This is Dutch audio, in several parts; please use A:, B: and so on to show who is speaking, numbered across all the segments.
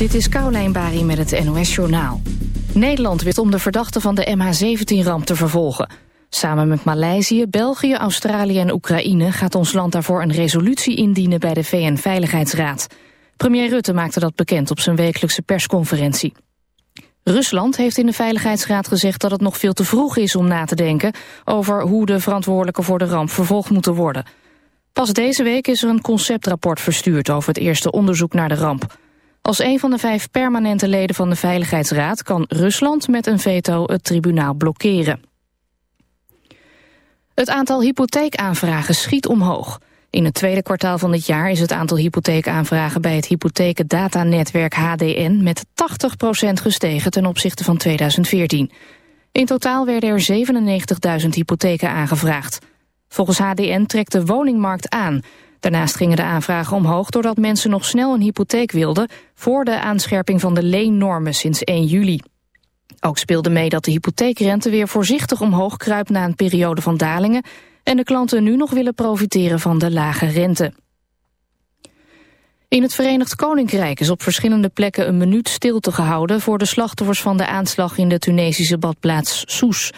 A: Dit is Caulijn Bari met het NOS Journaal. Nederland wist om de verdachte van de MH17-ramp te vervolgen. Samen met Maleisië, België, Australië en Oekraïne... gaat ons land daarvoor een resolutie indienen bij de VN-veiligheidsraad. Premier Rutte maakte dat bekend op zijn wekelijkse persconferentie. Rusland heeft in de Veiligheidsraad gezegd dat het nog veel te vroeg is om na te denken... over hoe de verantwoordelijken voor de ramp vervolgd moeten worden. Pas deze week is er een conceptrapport verstuurd over het eerste onderzoek naar de ramp... Als een van de vijf permanente leden van de Veiligheidsraad... kan Rusland met een veto het tribunaal blokkeren. Het aantal hypotheekaanvragen schiet omhoog. In het tweede kwartaal van dit jaar is het aantal hypotheekaanvragen... bij het hypotheekdatanetwerk HDN met 80% gestegen ten opzichte van 2014. In totaal werden er 97.000 hypotheken aangevraagd. Volgens HDN trekt de woningmarkt aan... Daarnaast gingen de aanvragen omhoog doordat mensen nog snel een hypotheek wilden... voor de aanscherping van de leennormen sinds 1 juli. Ook speelde mee dat de hypotheekrente weer voorzichtig omhoog kruipt... na een periode van dalingen... en de klanten nu nog willen profiteren van de lage rente. In het Verenigd Koninkrijk is op verschillende plekken een minuut stilte gehouden... voor de slachtoffers van de aanslag in de Tunesische badplaats Soes...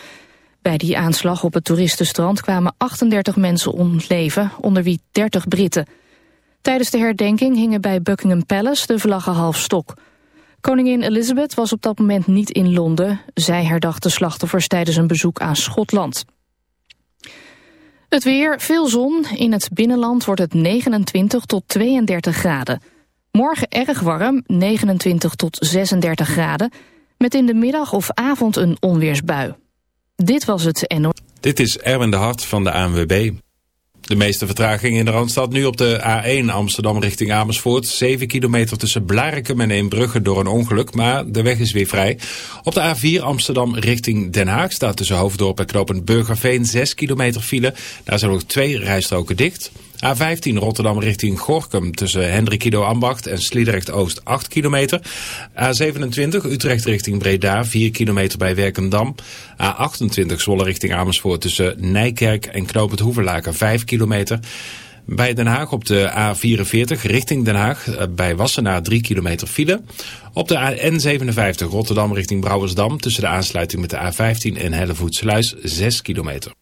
A: Bij die aanslag op het toeristenstrand kwamen 38 mensen om het leven, onder wie 30 Britten. Tijdens de herdenking hingen bij Buckingham Palace de vlaggen half stok. Koningin Elizabeth was op dat moment niet in Londen. Zij herdacht de slachtoffers tijdens een bezoek aan Schotland. Het weer, veel zon. In het binnenland wordt het 29 tot 32 graden. Morgen erg warm, 29 tot 36 graden. Met in de middag of avond een onweersbui. Dit was het NO.
B: Dit is Erwin de Hart van de ANWB. De meeste vertraging in de Randstad nu op de A1 Amsterdam richting Amersfoort. 7 kilometer tussen Blarikum en Eembrugge door een ongeluk, maar de weg is weer vrij. Op de A4 Amsterdam richting Den Haag staat tussen Hoofddorp en Knopend Burgerveen 6 kilometer file. Daar zijn nog twee rijstroken dicht. A15 Rotterdam richting Gorkum tussen Hendrikido Ambacht en Sliedrecht Oost 8 kilometer. A27 Utrecht richting Breda 4 kilometer bij Werkendam. A28 Zwolle richting Amersfoort tussen Nijkerk en Knopend Hoeverlaken 5 kilometer. Bij Den Haag op de A44 richting Den Haag eh, bij Wassenaar 3 kilometer file. Op de N57 Rotterdam richting Brouwersdam tussen de aansluiting met de A15 en Hellevoetsluis 6 kilometer.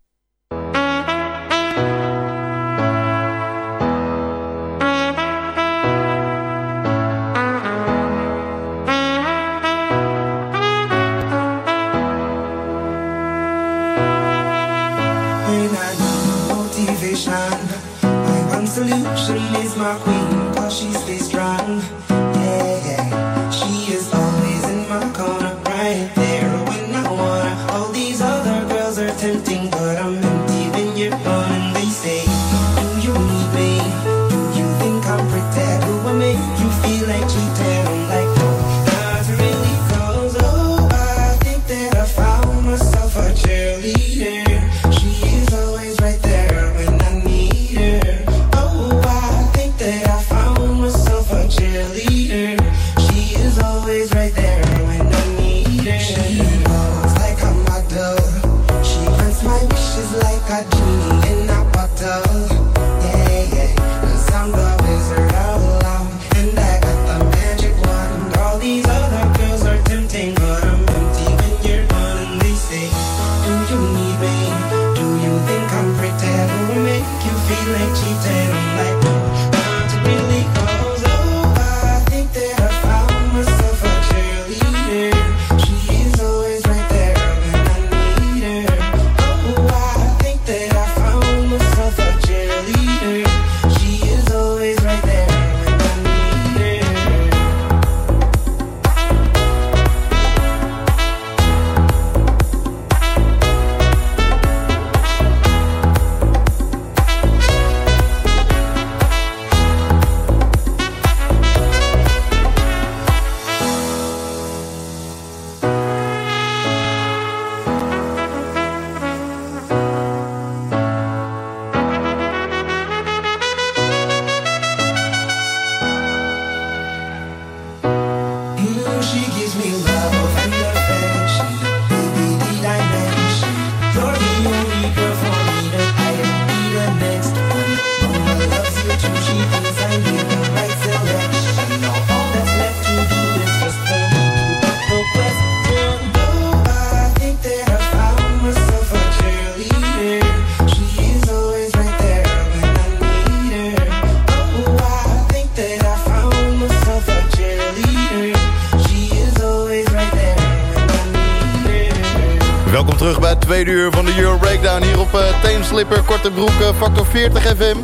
C: Broek, eh, Factor 40 FM.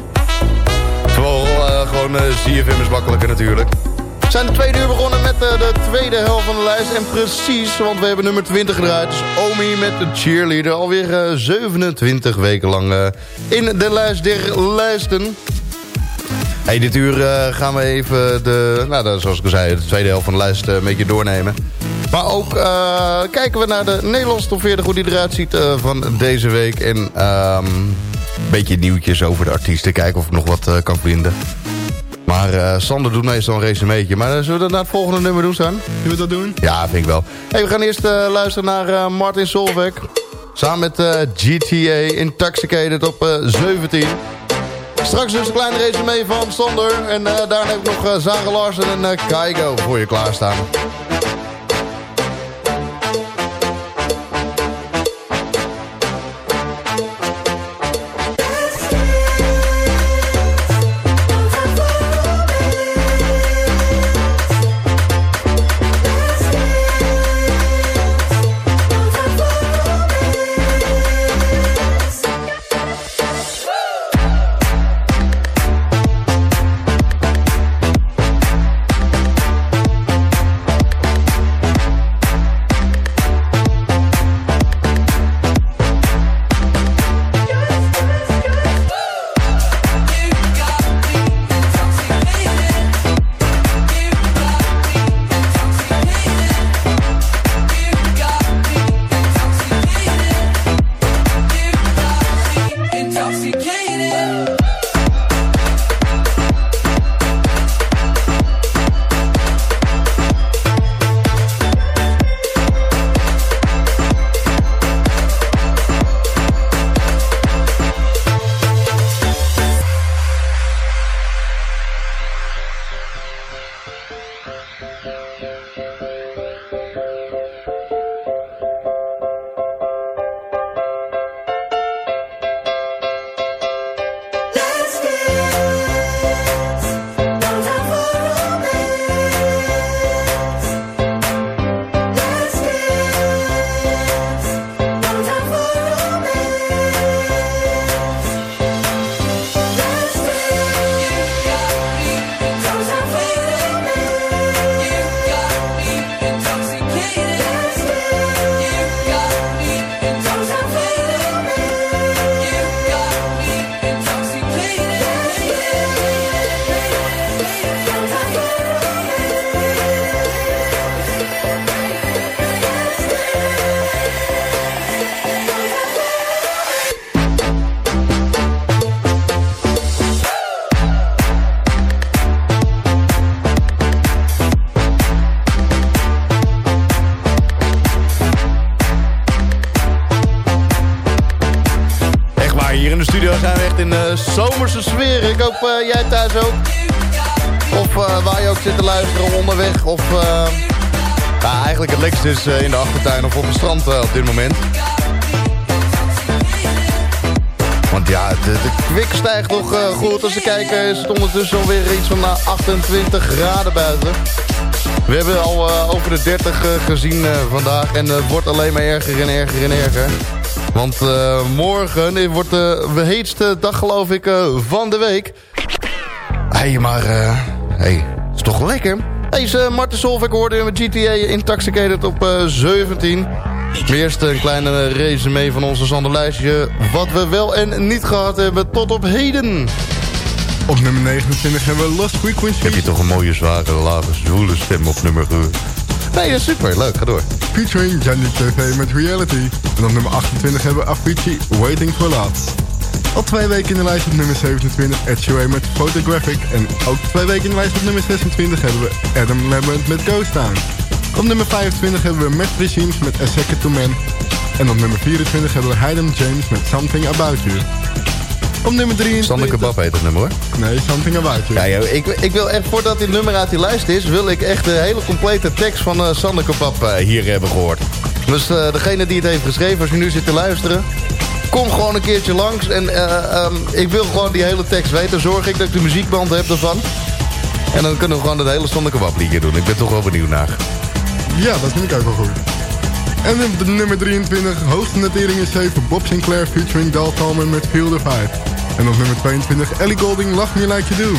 C: Terwijl eh, gewoon eh, ZFM is makkelijker natuurlijk. We zijn de tweede uur begonnen met eh, de tweede helft van de lijst. En precies, want we hebben nummer 20 gedraaid. Dus Omi met de cheerleader. Alweer eh, 27 weken lang eh, in de lijst der lijsten. Hey, dit uur eh, gaan we even de, nou, de, zoals ik al zei, de tweede helft van de lijst eh, een beetje doornemen. Maar ook eh, kijken we naar de Nederlandse top 40, hoe die eruit ziet eh, van deze week. En ehm, beetje nieuwtjes over de artiesten, kijken of ik nog wat eh, kan vinden. Maar eh, Sander doet meestal een resumeetje. Maar eh, zullen we dat naar het volgende nummer doen, San?
D: Zullen we dat doen?
C: Ja, vind ik wel. Hey, we gaan eerst luisteren naar Martin Solveig. Samen met GTA Intoxicated op eh, 17. Straks dus een klein resume van Sander. En daarna heb ik nog Zara Larsen en Kaigo voor je klaarstaan. In de achtertuin of op het strand eh, op dit moment. Want ja, de, de kwik stijgt toch eh, goed. Als we kijken is het ondertussen alweer iets van eh, 28 graden buiten. We hebben al eh, over de 30 eh, gezien eh, vandaag. En het wordt alleen maar erger en erger en erger. Want eh, morgen wordt de heetste dag geloof ik eh, van de week. Hé, hey, maar... eh hey, is toch lekker? Uh, Martin Solveig hoorde je met GTA Intoxicated op eh, 17. Maar Eerst een kleine resume van onze zanderlijstje. Wat we wel en niet gehad hebben tot op heden.
D: Op nummer 29 hebben we Lost Frequency.
C: Heb je toch een mooie, zware, lage, zwoele stem op nummer... ge- Nee, dat is super. Leuk, ga door.
D: Featuring Jandy TV met Reality. En op nummer 28 hebben we Avicii Waiting for Love. Al twee weken in de lijst op nummer 27 Ed Sheeran met Photographic. En ook twee weken in de lijst op nummer 26 hebben we Adam Lambert met Ghost Town. Op nummer 25 hebben we Matt Regimes met A Second to Man. En op nummer 24 hebben we Hayden James met Something About You. Op nummer 23...
C: Sander Kebab heet het nummer hoor.
D: Nee, Something About You.
C: Ja, joh, ik, ik wil echt, voordat dit nummer uit die lijst is... wil ik echt de hele complete tekst van eh Sander Kebab eh, hier hebben gehoord. Dus eh, degene die het heeft geschreven, als je nu zit te luisteren... kom gewoon een keertje langs. En eh, ehm, ik wil gewoon die hele tekst weten. Zorg ik dat ik de muziekband heb ervan. En dan kunnen we gewoon het hele Sander Kebab liedje doen. Ik ben toch wel benieuwd naar.
D: Ja, dat vind ik ook wel goed. En op de nummer 23, hoogste notering is 7, Bob Sinclair featuring Dal Talman met Feel the. En op nummer 22, Ellie Golding, Love Me Like You Do.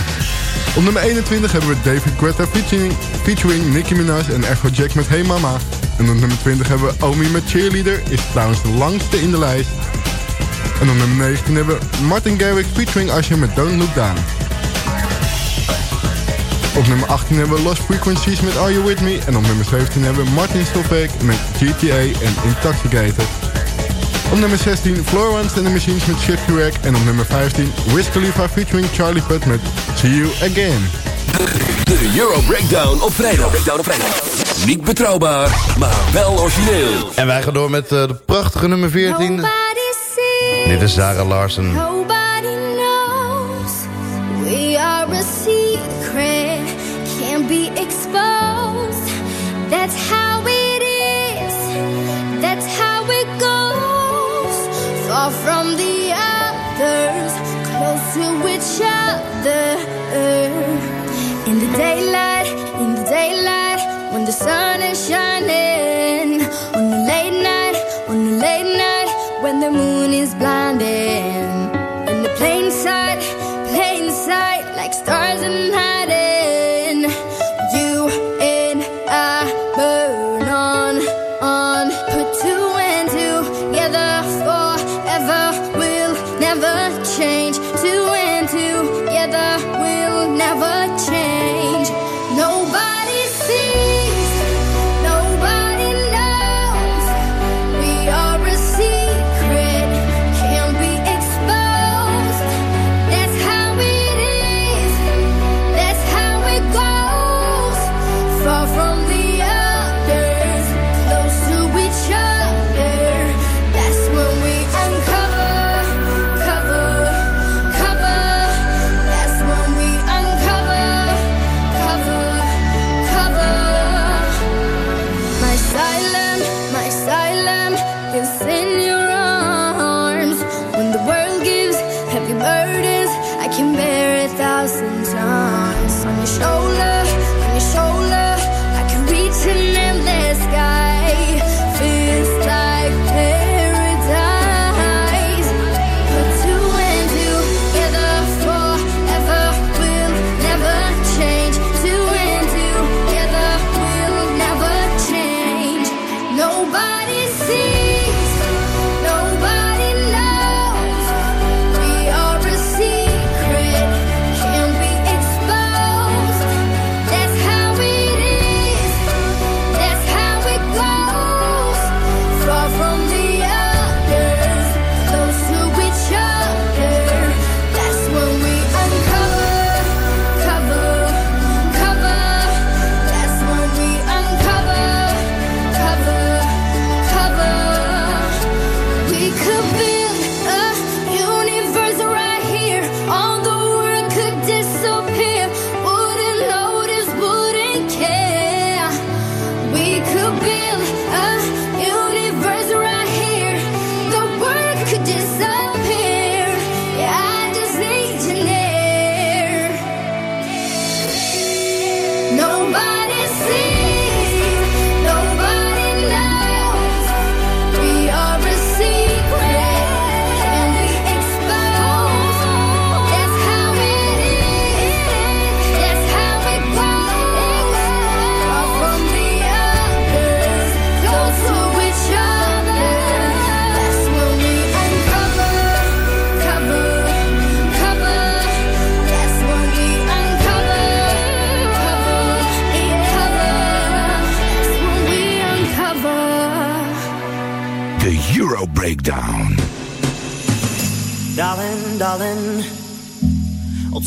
D: Op nummer 21 hebben we David Guetta featuring, featuring Nicki Minaj en Afrojack met Hey Mama. En op nummer 20 hebben we Omi met Cheerleader, is trouwens de langste in de lijst. En op nummer 19 hebben we Martin Garrix featuring Usher met Don't Look Down. Op nummer 18 hebben we Lost Frequencies met Are You With Me. En op nummer 17 hebben we Martin Solveig met GTA en Intoxicated. Op nummer 16 Florence and the Machines met Shipwreck. En op nummer 15 Wiz Khalifa featuring Charlie Puth met See You Again.
E: De Euro Breakdown op vrijdag. Breakdown op vrijdag. Niet betrouwbaar, maar wel origineel.
C: En wij gaan door met eh, de prachtige nummer 14. Dit is Sarah Larsen.
F: Nobody knows. We are a secret. Can't be exposed. That's how it is. That's how it goes. Far from the others. Close to each other. Never change.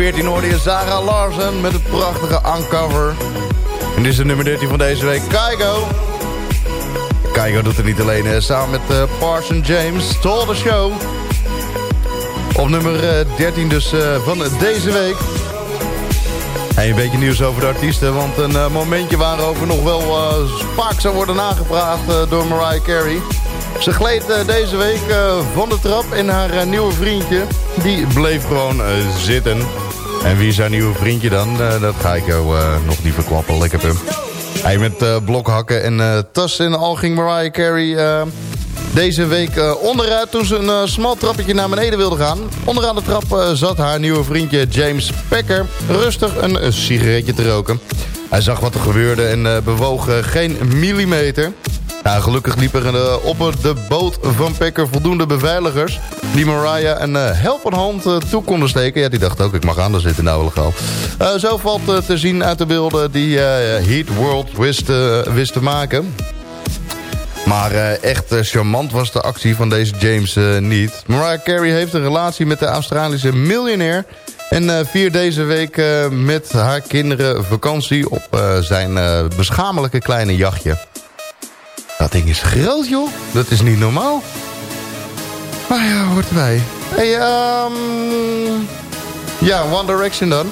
C: 14 hoorde je Sarah Larsen met het prachtige Uncover. En dit is de nummer 13 van deze week, Kaigo. Kaigo doet het niet alleen, hè. samen met eh, Parson James, Stole the Show. Op nummer eh, 13 dus eh, van deze week. En een beetje nieuws over de artiesten, want een eh, momentje waarover nog wel eh, vaak zou worden nagepraat eh, door Mariah Carey. Ze gleed eh, deze week eh, van de trap en haar eh, nieuwe vriendje, die bleef gewoon eh, zitten. En wie is haar nieuwe vriendje dan? Eh, dat ga ik jou eh, nog niet verklappen, lekker pum. Hij met eh, blokhakken en tassen en al ging Mariah Carey deze week onderuit toen ze een smal trappetje naar beneden wilde gaan. Onderaan de trap zat haar nieuwe vriendje James Packer rustig een sigaretje te roken. Hij zag wat er gebeurde en bewoog geen millimeter. Nou, gelukkig liep er eh, op de boot van Packer voldoende beveiligers... die Mariah een eh, helpende hand eh, toe konden steken. Ja, die dacht ook, ik mag aan, daar zitten nou legaal. Eh zo valt te zien uit de beelden die Heat World wist, wist te maken. Maar echt charmant was de actie van deze James niet. Mariah Carey heeft een relatie met de Australische miljonair... en viert deze week met haar kinderen vakantie op zijn beschamelijke kleine jachtje. Dat ding is groot, joh. Dat is niet normaal. Maar ja, hoort erbij. Hey, ehm... ja, One Direction dan.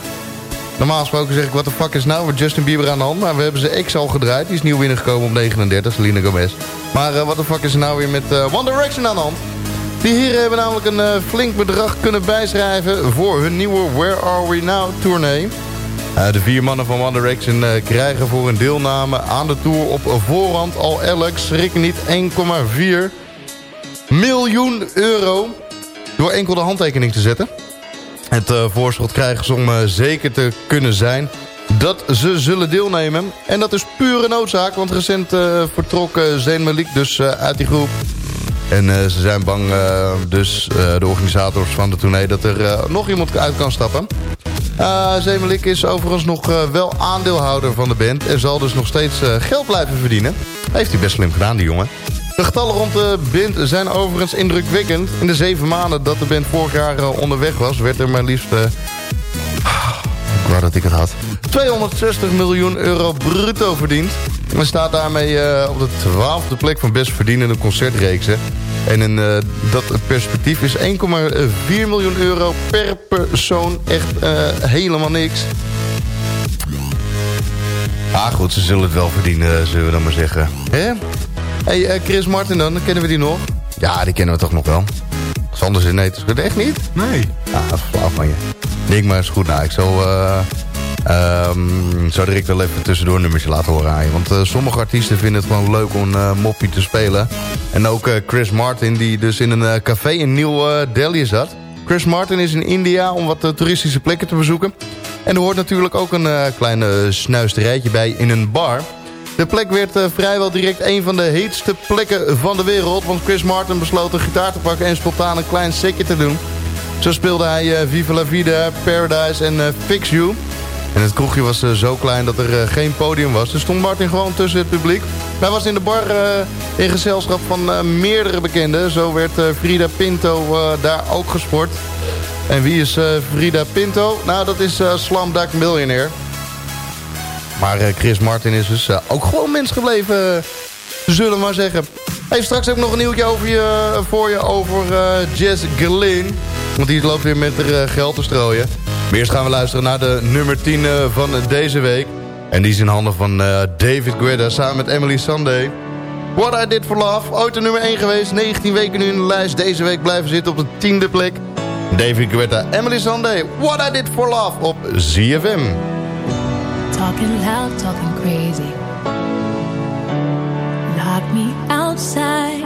C: Normaal gesproken zeg ik, what the fuck is nou met Justin Bieber aan de hand? Maar we hebben ze X al gedraaid. Die is nieuw binnengekomen op 39, Selena Gomez. Maar eh, what the fuck is nou weer met eh, One Direction aan de hand? Die heren hebben namelijk een eh, flink bedrag kunnen bijschrijven... voor hun nieuwe Where Are We Now tournee. Eh, de vier mannen van One Direction eh, krijgen voor hun deelname aan de tour op voorhand al elk, schrik niet, 1,4 miljoen euro door enkel de handtekening te zetten. Het uh, voorschot krijgen ze om zeker te kunnen zijn dat ze zullen deelnemen. En dat is pure noodzaak, want recent vertrok Zayn Malik dus uit die groep. En ze zijn bang, dus de organisators van de tournee, dat er nog iemand uit kan stappen. Uh, Zemelik is overigens nog uh, wel aandeelhouder van de band... en zal dus nog steeds uh, geld blijven verdienen. Heeft hij best slim gedaan, die jongen. De getallen rond de band zijn overigens indrukwekkend. In de zeven maanden dat de band vorig jaar onderweg was... werd er maar liefst... ik wou dat ik het had. 260 miljoen euro bruto verdiend. En staat daarmee op de twaalfde plek van best verdienende concertreeksen. En in, uh, dat perspectief is 1,4 miljoen euro per persoon echt uh, helemaal niks. Ah goed, ze zullen het wel verdienen, zullen we dan maar zeggen. Hè? hey, uh, Chris Martin dan, kennen we die nog? Ja, die kennen we toch nog wel. Sanders in nee, is het echt niet?
D: Nee.
C: Ah, dat is flauw van je. Nick, maar is goed. Nou, ik zal... Um, zou ik wel even tussendoor nummertje laten horen aan. Want uh, sommige artiesten vinden het gewoon leuk om uh, moppie te spelen. En ook uh, Chris Martin, die dus in een café in New Delhi zat. Chris Martin is in India om wat toeristische plekken te bezoeken. En er hoort natuurlijk ook een klein snuisterijtje bij in een bar. De plek werd vrijwel direct een van de heetste plekken van de wereld. Want Chris Martin besloot een gitaar te pakken en spontaan een klein setje te doen. Zo speelde hij Viva La Vida, Paradise en Fix You... En het kroegje was uh, zo klein dat er uh, geen podium was. Dus stond Martin gewoon tussen het publiek. Hij was in de bar uh, in gezelschap van meerdere bekenden. Zo werd Frida Pinto daar ook gesport. En wie is Frida Pinto? Nou, dat is Slam Duck Millionaire. Maar Chris Martin is dus ook gewoon mens gebleven, zullen we maar zeggen. Hey, straks ik nog een nieuwtje over je, voor je over Jess Glynn. Want die loopt weer met er geld te strooien. Eerst gaan we luisteren naar de nummer 10 uh, van deze week. En die is in handen van uh, David Guetta samen met Emily Sunday. What I Did For Love, ooit de nummer 1 geweest. 19 weken nu in de lijst. Deze week blijven zitten op de tiende plek. David Guetta, Emily Sunday. What I Did For Love op ZFM.
G: Talking loud, talking crazy. Lock me outside.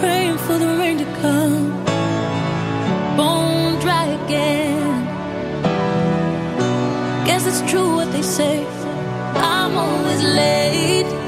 G: Praying for the rain to come. Again. Guess it's true what they say. I'm always late.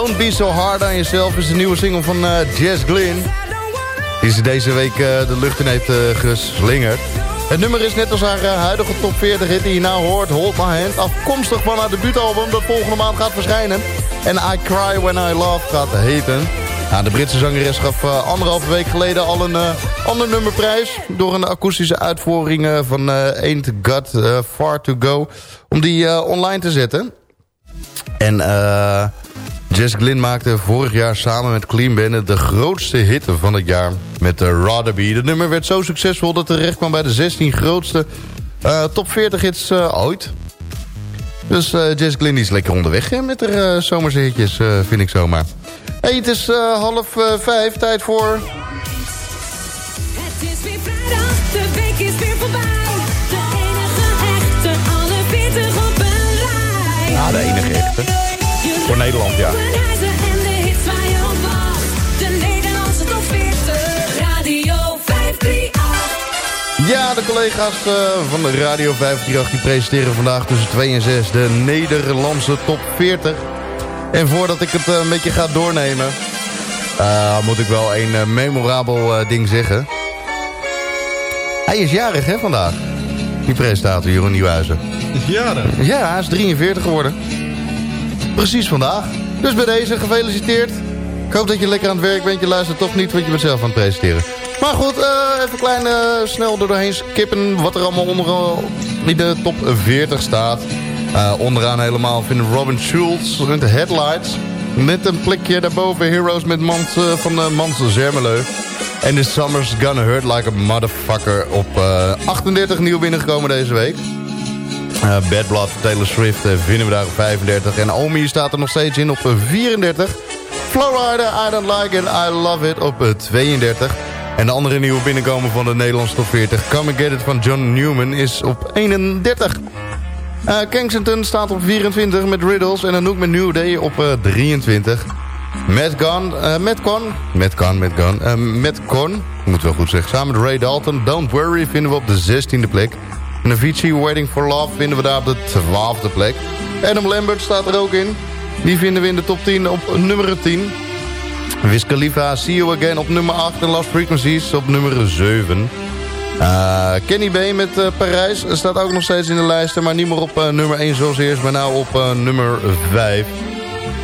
H: Don't Be
C: So Hard on Yourself is de nieuwe single van eh, Jess Glynn. Die ze deze week eh, de lucht in heeft eh, geslingerd. Het nummer is net als haar eh, huidige top 40 hit die je nou hoort, Hold My Hand. Afkomstig van haar debuutalbum dat volgende maand gaat verschijnen. En I Cry When I Love gaat heten. Nou, de Britse zangeres gaf anderhalve week geleden al een ander nummerprijs... door een akoestische uitvoering van Ain't Got Far To Go... om die online te zetten. En Jess Glynn maakte vorig jaar samen met Clean Bandit... de grootste hit van het jaar met uh, Rotherby. Het nummer werd zo succesvol dat terecht kwam bij de 16 grootste top 40 hits ooit. Dus Jess Glynn is lekker onderweg hè, met haar uh, zomerse vind ik zomaar. Hey, het is uh, half uh, vijf, tijd voor...
G: 40, Radio 538.
C: Ja, de collega's uh, van de Radio 538 die presenteren vandaag tussen 2 en 6 de Nederlandse top 40. En voordat ik het uh, een beetje ga doornemen... Uh, moet ik wel een uh, memorabel ding zeggen. Hij is jarig, hè, vandaag. Die presentator, Jeroen Nieuwhuizen.
D: Jarig?
C: Ja, hij is 43 geworden. Precies vandaag. Dus bij deze, gefeliciteerd. Ik hoop dat je lekker aan het werk bent. Je luistert toch niet, want je bent zelf aan het presenteren. Maar goed, even klein snel er doorheen skippen... wat er allemaal onder in de top 40 staat... Uh, onderaan helemaal vinden Robin Schulz met de headlights. Met een plekje daarboven Heroes met Mans, uh, van uh, Mans Zermeleu. En The Summer's Gonna Hurt Like a Motherfucker op eh, 38 nieuw binnengekomen deze week. Eh Bad Blood, Taylor Swift eh, vinden we daar op 35. En Omi staat er nog steeds in op eh, 34. Flowrider, I Don't Like It, I Love It op eh, 32. En de andere nieuwe binnenkomen van de Nederlandse top 40... Come and Get It van John Newman is op 31. Eh, Kensington staat op 24 met Riddles en Anouk met New Day op eh, 23. Matt Gunn, eh Matt Con, Matt Con, Matt Gunn, eh, Matt Con, wel goed zeggen, samen met Ray Dalton, Don't Worry vinden we op de 16e plek. En Avicii, Waiting for Love vinden we daar op de 12e plek. Adam Lambert staat er ook in. Die vinden we in de top 10 op nummer 10. Wiz Khalifa, See You Again op nummer 8 en Last Frequencies op nummer 7. Eh, Kenny B met eh, Parijs staat ook nog steeds in de lijsten, maar niet meer op eh, nummer 1 zoals eerst, maar nou op nummer 5.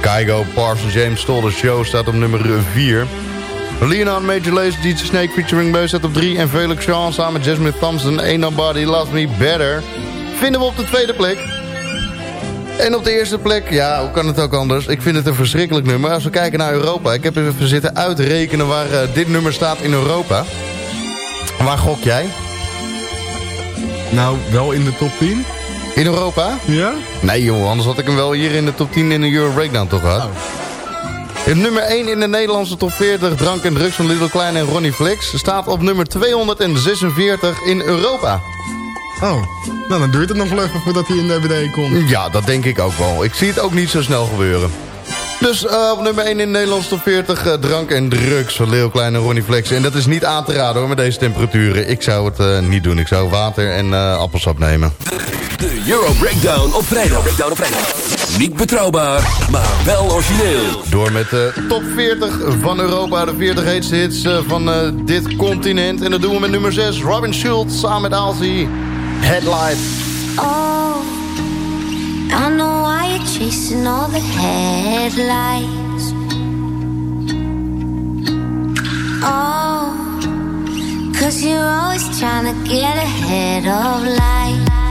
C: Kygo, Parson James Stole the Show staat op nummer 4. Leonard Major Lazer, DJ Snake featuring Beus staat op 3. En Felix Jean samen met Jasmine Thompson, Ain't Nobody Loves Me Better, vinden we op de tweede plek. En op de eerste plek, ja, hoe kan het ook anders? Ik vind het een verschrikkelijk nummer. Als we kijken naar Europa, ik heb even zitten uitrekenen waar eh, dit nummer staat in Europa. Waar gok jij?
D: Nou, wel in de top 10?
C: In Europa?
D: Ja?
C: Nee joh, anders had ik hem wel hier in de top 10 in de Euro Breakdown toch gehad. In nummer 1 in de Nederlandse top 40 drank en drugs van Little Klein en Ronnie Flex... staat op nummer 246 in Europa.
D: Oh, nou dan duurt het nog wel even voordat hij in de BD komt.
C: Ja, dat denk ik ook wel. Ik zie het ook niet zo snel gebeuren. Dus eh, op nummer 1 in de Nederlandse top 40 eh, drank en drugs van Leo Klein en Ronnie Flex. En dat is niet aan te raden hoor, met deze temperaturen. Ik zou het eh, niet doen. Ik zou water en eh, appelsap nemen.
E: De Euro Breakdown op vrijdag. Breakdown op vrijdag. Niet betrouwbaar, maar wel origineel.
C: Door met de top 40 van Europa. De 40 heetste hits eh, van eh, dit continent. En dat doen we met nummer 6. Robin Schultz samen met Alzi. Headlight.
I: Oh, I know why you're chasing all the headlights. Oh, cause you're always trying to get ahead of life.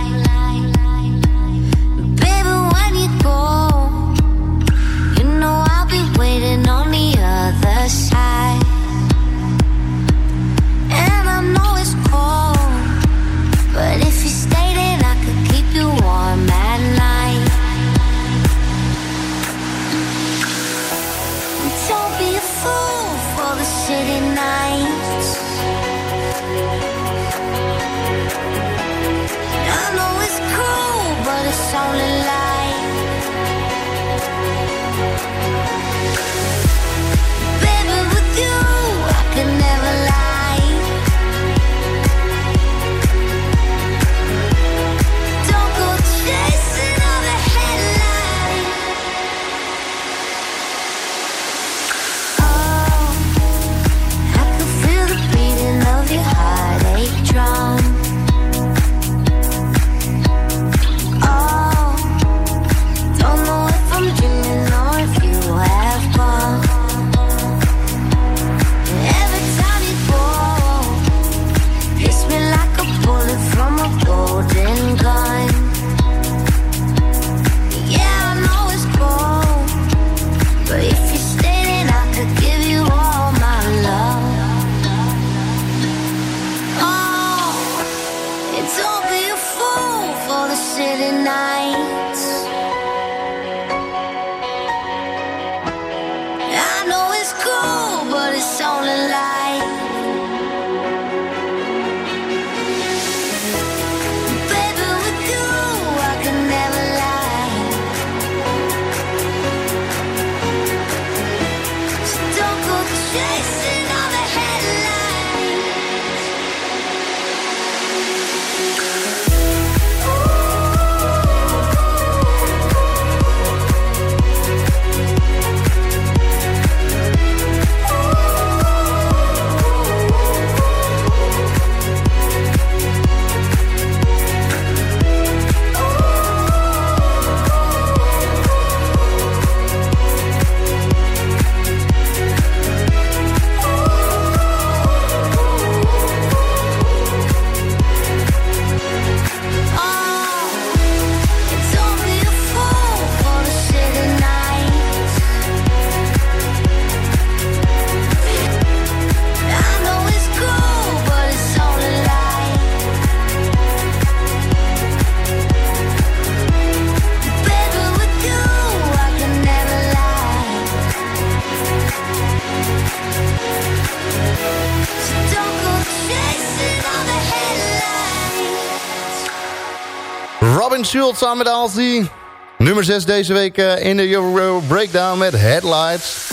C: Schultz samen met Alzi. Nummer 6 deze week eh, in de Euro Breakdown met Headlights.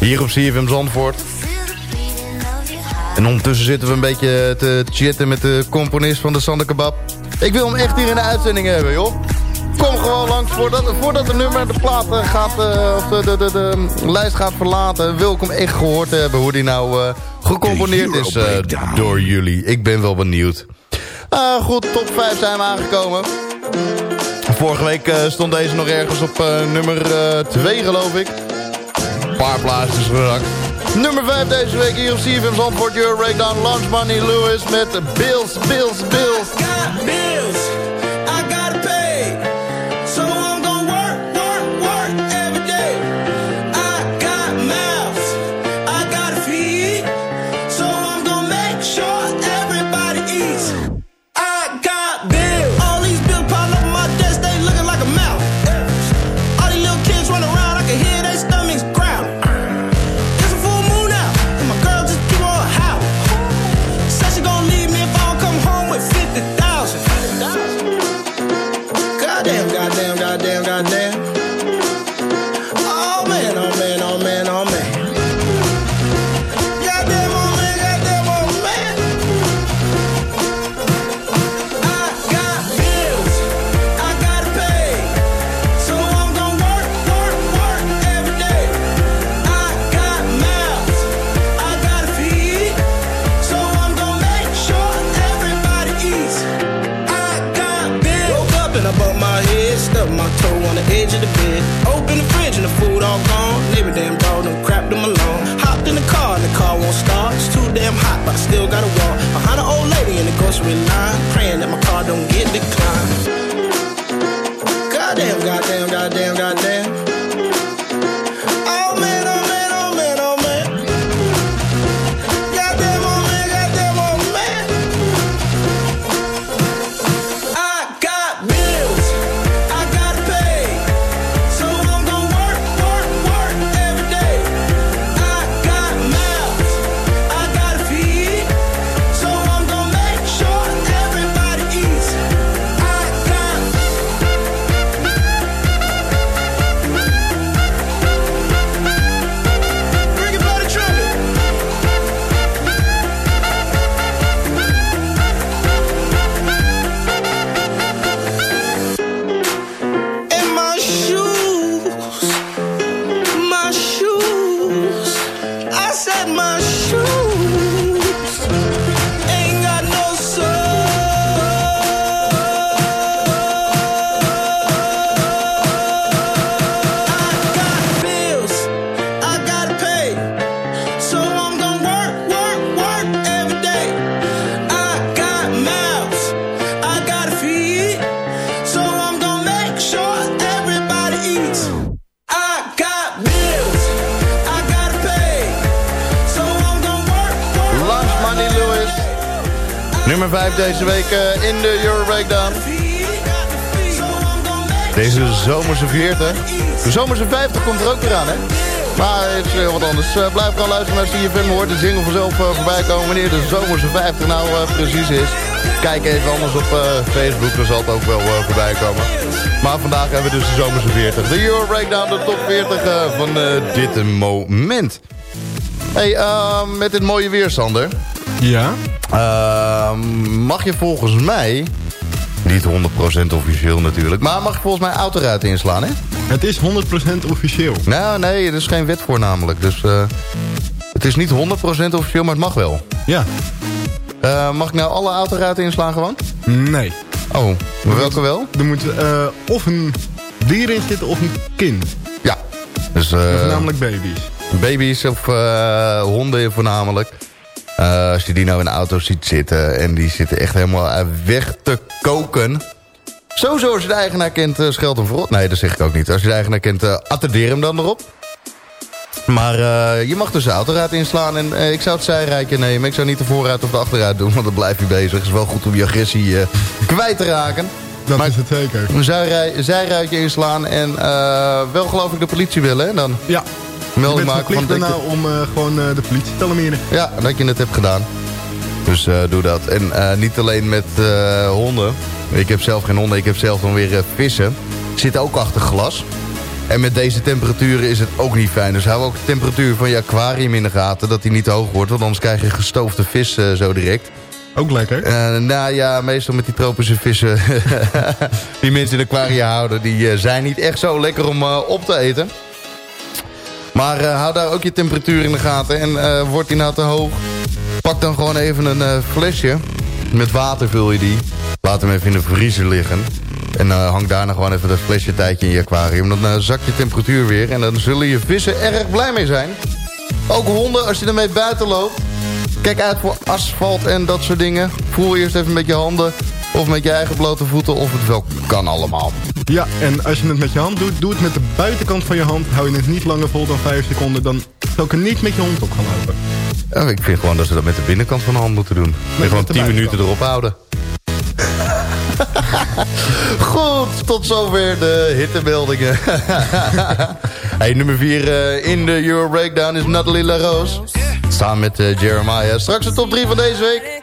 C: Hier op CFM Zandvoort. En ondertussen zitten we een beetje te chatten met de componist van de Sander Kebab. Ik wil hem echt hier in de uitzending hebben, joh. Kom gewoon langs voordat, voordat de nummer de plaat eh, gaat, eh, of de, de, de, de lijst gaat verlaten. Wil ik hem echt gehoord hebben hoe die nou gecomponeerd is door jullie. Ik ben wel benieuwd. Ah, goed, top 5 zijn we aangekomen. Vorige week eh, stond deze nog ergens op eh, nummer 2, geloof ik. Een paar plaatsjes gezakt. Nummer 5 deze week hier op CFM Zandvoort Euro Breakdown. Launch Money Lewis met Bills, Bills, Bills. Deze week eh, in de Euro Breakdown. Deze zomerse 40. De zomerse 50 komt er ook weer aan, hè? Maar het is heel wat anders. Eh, blijf gewoon luisteren naar CFM. Hoort de single vanzelf eh, voorbij komen. Wanneer de zomerse 50 nou precies is. Kijk even anders op Facebook. Dan zal het ook wel voorbij komen. Maar vandaag hebben we dus de zomerse 40. De Euro Breakdown, de top 40 eh, van dit moment. Hey, met dit mooie weer, Sander.
D: Ja?
C: Uh, mag je volgens mij... Niet 100% officieel natuurlijk. Maar mag je volgens mij autoruiten inslaan, hè?
D: Het is 100% officieel.
C: Nou, nee, er is geen wet voor namelijk. Dus eh, het is niet 100% officieel, maar het mag wel.
D: Ja.
C: Eh, mag ik nou alle autoruiten inslaan gewoon?
D: Nee.
C: Oh, maar welke wel?
D: Er moet eh, of een dier in zitten of een kind.
C: Ja. Dus,
D: Voornamelijk baby's.
C: Baby's of honden voornamelijk. Eh, als je die nou in de auto ziet zitten en die zitten echt helemaal eh, weg te koken. Sowieso als je de eigenaar kent, uh, scheld hem voorop. Nee, dat zeg ik ook niet. Als je de eigenaar kent, uh, attendeer hem dan erop. Maar uh, je mag dus de autoruit inslaan en uh, ik zou het zijrijtje nemen. Ik zou niet de voorruit of de achteruit doen, want dan blijf je bezig. Het is wel goed om je agressie uh, kwijt te raken.
D: Dat maar is het zeker.
C: Een zijruitje inslaan en wel geloof ik de politie willen, hè, dan?
D: Ja.
C: Melding
D: je bent
C: maken
D: daarna om uh, gewoon uh, de politie te alarmeren.
C: Ja, dat je het hebt gedaan. Dus eh, doe dat. En eh, niet alleen met eh, honden. Ik heb zelf geen honden, ik heb zelf dan weer eh, vissen. Zitten ook achter glas. En met deze temperaturen is het ook niet fijn. Dus hou ook de temperatuur van je aquarium in de gaten. Dat die niet te hoog wordt. Want anders krijg je gestoofde vis eh, zo direct.
D: Ook lekker.
C: Eh, nou ja, meestal met die tropische vissen die mensen in de aquaria houden... die eh, zijn niet echt zo lekker om eh, op te eten. Maar eh, hou daar ook je temperatuur in de gaten. En eh, wordt die nou te hoog, pak dan gewoon even een eh, flesje. Met water vul je die. Laat hem even in de vriezer liggen. En hang daarna gewoon even dat flesje tijdje in je aquarium. Dan zakt je temperatuur weer. En dan zullen je vissen erg blij mee zijn. Ook honden, als je ermee buiten loopt. Kijk uit voor asfalt en dat soort dingen. Voel eerst even met je handen of met je eigen blote voeten of het wel kan allemaal.
D: Ja, en als je het met je hand doet, doe het met de buitenkant van je hand. Hou je het niet langer vol dan 5 seconden, dan zou ik er niet met je hond op gaan lopen.
C: Ja, ik vind gewoon dat ze dat met de binnenkant van de hand moeten doen. En gewoon
D: met de
C: 10 minuten erop houden. Goed, tot zover de hittemeldingen. hey, nummer 4 in de Euro Breakdown is Nathalie LaRose. Samen met eh, Jeremiah. Straks de top 3 van deze week.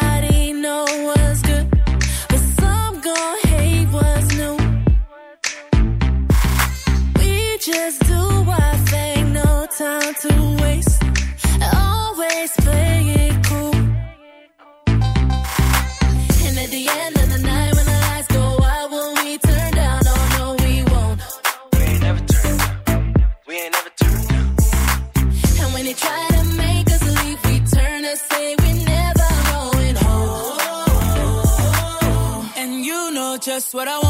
F: know just
G: what I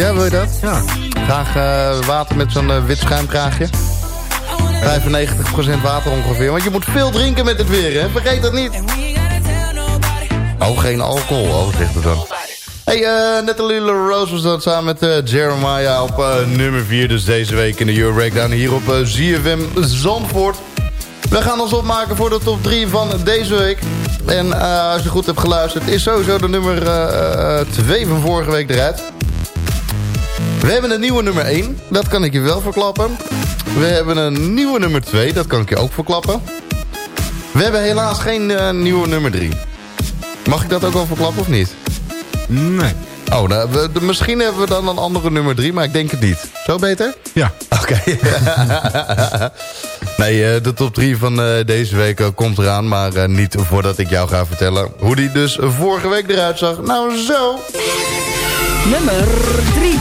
C: Ja. Wil je dat?
D: Ja.
C: Graag eh, water met zo'n eh, wit schuimkraagje. 95% water ongeveer. Want je moet veel drinken met het weer, hè? Vergeet dat niet. Oh, geen alcohol. Oh, zegt het dan. Hey, eh Natalie LaRose was dat samen met Jeremiah op nummer 4. Dus deze week in de Euro Breakdown hier op ZFM Zandvoort. We gaan ons opmaken voor de top 3 van deze week. En als je goed hebt geluisterd, is sowieso de nummer 2 van vorige week eruit. We hebben een nieuwe nummer 1, dat kan ik je wel verklappen. We hebben een nieuwe nummer 2, dat kan ik je ook verklappen. We hebben helaas geen eh, nieuwe nummer 3. Mag ik dat ook al verklappen of niet?
D: Nee.
C: Oh, nou, we, de- misschien hebben we dan een andere nummer 3, maar ik denk het niet. Zo beter?
D: Ja.
C: Oké. Nee, eh, de top 3 van eh, deze week komt eraan. Maar eh, niet voordat ik jou ga vertellen hoe die dus vorige week eruit zag. Nou, zo.
J: Nummer 3.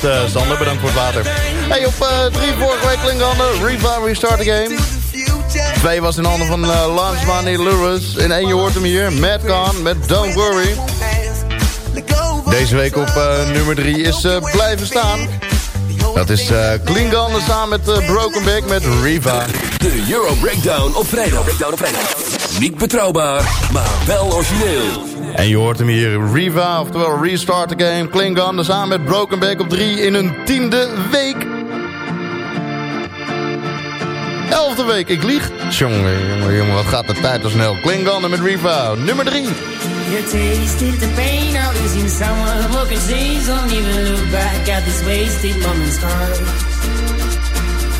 C: Proost, eh, Sander. Bedankt voor het water. Hey, op eh, drie vorige week klinkt handen. Reva Restart the Game. Twee was in handen van uh, Lance Money Lewis. In één je hoort hem hier. Matt Gone met Don't Worry. Deze week op eh, nummer drie is eh, blijven staan. Dat is uh, Klingon samen met eh, Broken Back met Reva.
E: De Euro Breakdown op vrijdag. Breakdown op vrijdag. Niet betrouwbaar, maar wel origineel.
C: En je hoort hem hier, Riva, oftewel Restart the Game, Klingon, samen met Broken Back op 3 in hun tiende week. Elfde week, ik lieg. Jongen, jongen, jongen, wat gaat de tijd zo snel. Klingon met Riva, nummer 3.
H: You.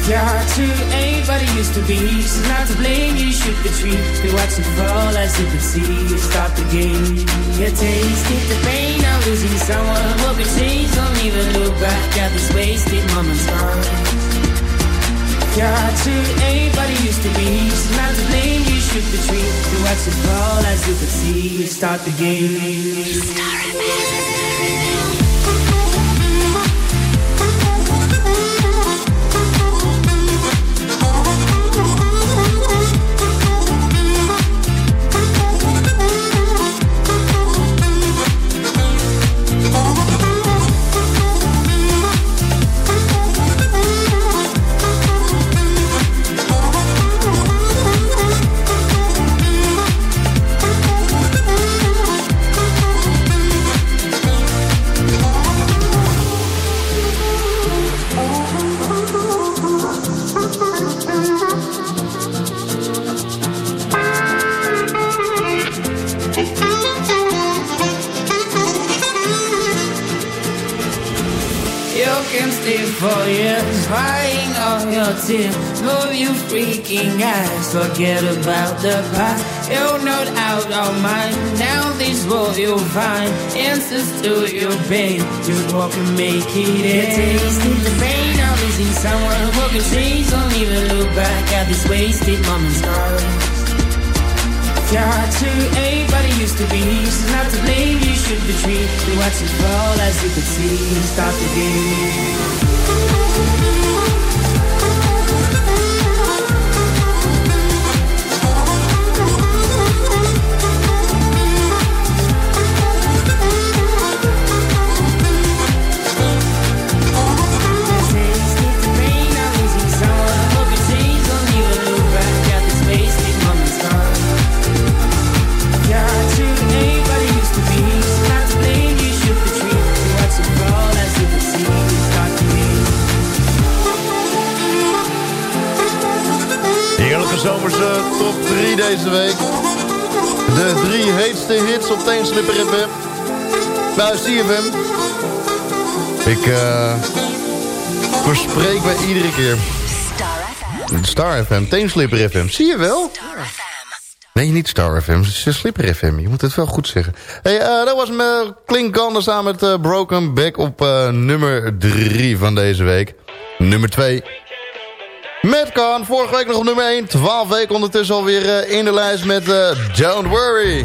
H: Heart to what it used to be. She's not to blame, you shoot the tree. We watch it fall as you could see. You stop the game. Your taste, tasted the pain of losing someone who can change. Don't even look back at this wasted moment's. Your heart to what it used to be. She's not to blame, you shoot the tree. We watch it fall as you could see. You start the game. You crying all your tears. Move you freaking eyes, forget about the past. You're not out of mind. Now this world you'll find answers to your pain. Just walk and make it end. Tasting the pain of losing someone who can change. Don't even look back at this wasted moment's time. Your heart to it used to be. She's not to blame, you should retreat. We watch it fall as you could see. Stop the game.
C: Zomerse top 3 deze week. De drie heetste hits op Teenslipper FM. Nou, CFM. Ik eh verspreek me iedere keer. Star FM, Teenslipper FM. Zie je wel? Nee, niet Star FM, het is Slipper FM. Je moet het wel goed zeggen. Hey, eh, dat was me Klink Gander samen met eh, Broken Back op nummer 3 van deze week. Nummer 2. Met Khan, vorige week nog op nummer 1. 12 weken ondertussen alweer eh, in de lijst met eh, Don't Worry.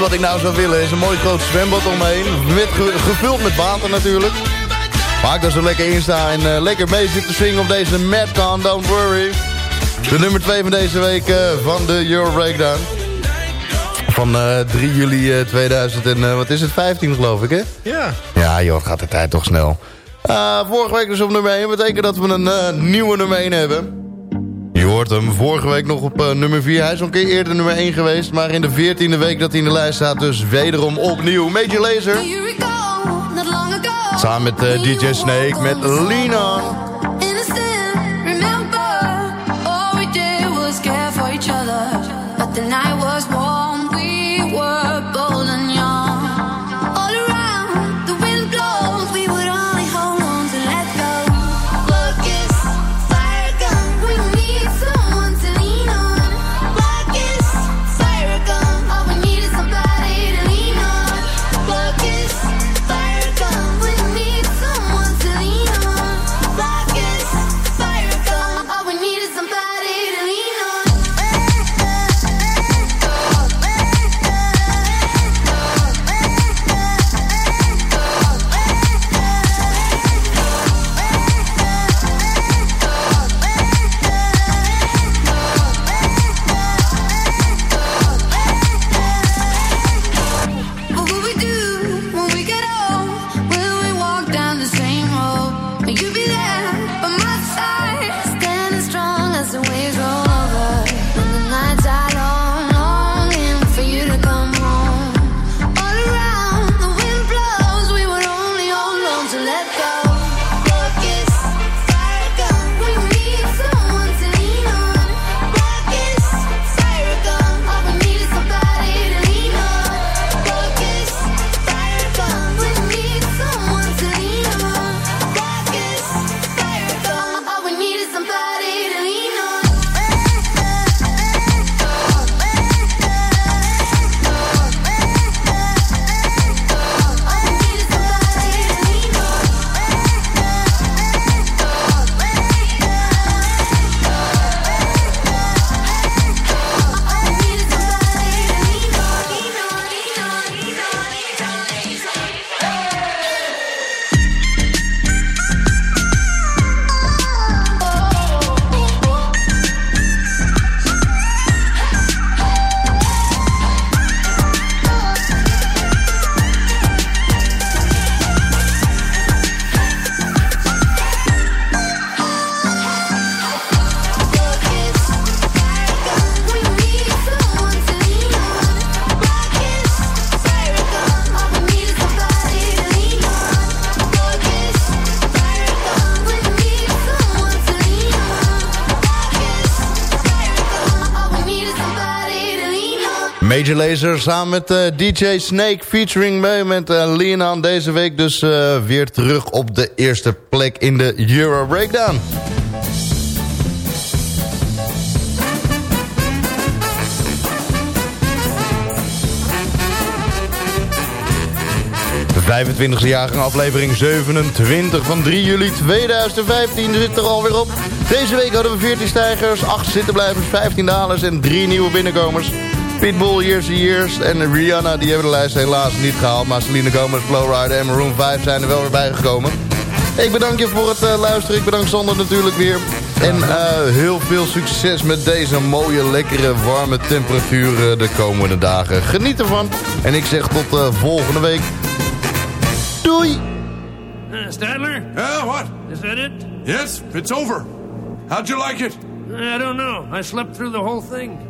C: wat ik nou zou willen is een mooi groot zwembad omheen. Met, ge- gevuld met water natuurlijk. Waar ik daar zo lekker in sta en eh, lekker mee zit te swingen op deze Madcon, don't worry. De nummer 2 van deze week eh, van de Euro Breakdown. Van eh, 3 juli eh, 2000 en wat is het, 15 geloof ik hè?
D: Ja.
C: Ja joh, gaat de tijd toch snel. Ah, vorige week dus op nummer 1. Dat betekent dat we een nieuwe nummer 1 hebben. Hoort hem vorige week nog op eh, nummer 4. Hij is al een keer eerder nummer 1 geweest. Maar in de 14e week dat hij in de lijst staat. Dus wederom opnieuw. Major Lazer. Samen met eh, DJ Snake met Lean Major Lazer samen met eh, DJ Snake featuring mee met uh, Leon deze week dus eh, weer terug op de eerste plek in de Euro Breakdown. De 25e jaargang aflevering 27 van 3 juli 2015 zit er alweer op. Deze week hadden we 14 stijgers, 8 zittenblijvers, 15 dalers en 3 nieuwe binnenkomers. Pitbull, Years and Years en Rihanna die hebben de lijst helaas niet gehaald. Maar Selena Gomez, Flowrider en Maroon 5 zijn er wel weer bijgekomen. Ik bedank je voor het uh, luisteren. Ik bedank Sander natuurlijk weer. En uh, heel veel succes met deze mooie, lekkere, warme temperaturen de komende dagen. Geniet ervan. En ik zeg tot uh, volgende week. Doei!
K: Uh, Stadler?
L: Yeah, what?
K: Is that it?
L: Yes, it's over. How'd you like it?
K: I don't know. I slept through the whole thing.